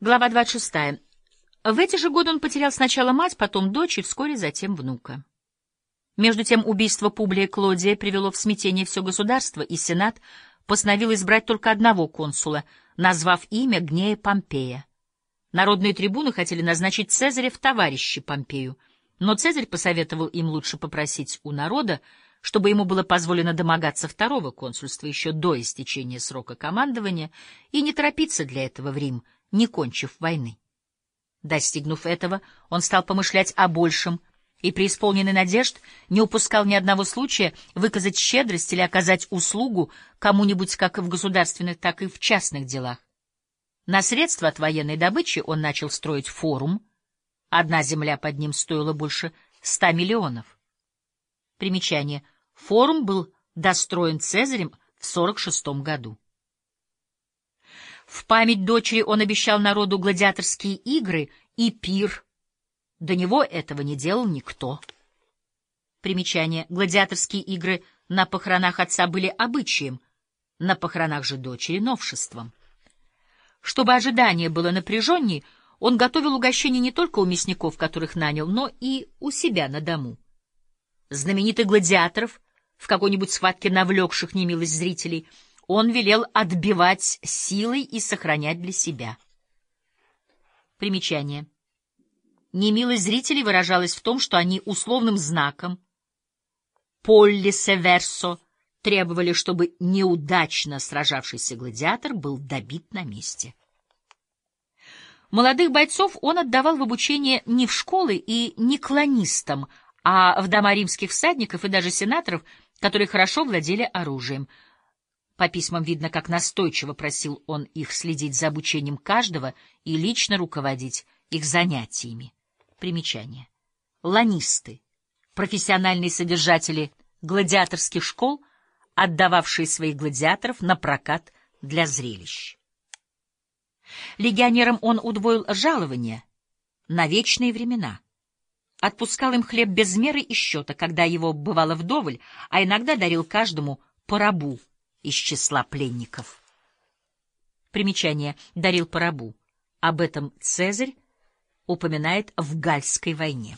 Глава 26. В эти же годы он потерял сначала мать, потом дочь и вскоре затем внука. Между тем убийство Публия Клодия привело в смятение все государство, и Сенат постановил избрать только одного консула, назвав имя Гнея Помпея. Народные трибуны хотели назначить Цезаря в товарищи Помпею, но Цезарь посоветовал им лучше попросить у народа, чтобы ему было позволено домогаться второго консульства еще до истечения срока командования и не торопиться для этого в Рим — не кончив войны. Достигнув этого, он стал помышлять о большем и, преисполненный надежд, не упускал ни одного случая выказать щедрость или оказать услугу кому-нибудь как в государственных, так и в частных делах. На средства от военной добычи он начал строить форум. Одна земля под ним стоила больше ста миллионов. Примечание. Форум был достроен Цезарем в 46 году. В память дочери он обещал народу гладиаторские игры и пир. До него этого не делал никто. Примечание. Гладиаторские игры на похоронах отца были обычаем, на похоронах же дочери — новшеством. Чтобы ожидание было напряженней, он готовил угощения не только у мясников, которых нанял, но и у себя на дому. Знаменитых гладиаторов, в какой-нибудь схватке навлекших немилость зрителей — он велел отбивать силой и сохранять для себя. Примечание. Немилость зрителей выражалась в том, что они условным знаком «полли северсо» требовали, чтобы неудачно сражавшийся гладиатор был добит на месте. Молодых бойцов он отдавал в обучение не в школы и не клонистам, а в дома римских всадников и даже сенаторов, которые хорошо владели оружием — по письмам видно, как настойчиво просил он их следить за обучением каждого и лично руководить их занятиями. Примечание. Ланисты, профессиональные содержатели гладиаторских школ, отдававшие своих гладиаторов на прокат для зрелищ. Легионерам он удвоил жалование на вечные времена. Отпускал им хлеб без меры и счета, когда его бывало вдоволь, а иногда дарил каждому по рабу из числа пленников. Примечание. Дарил по рабу. Об этом Цезарь упоминает в Гальской войне.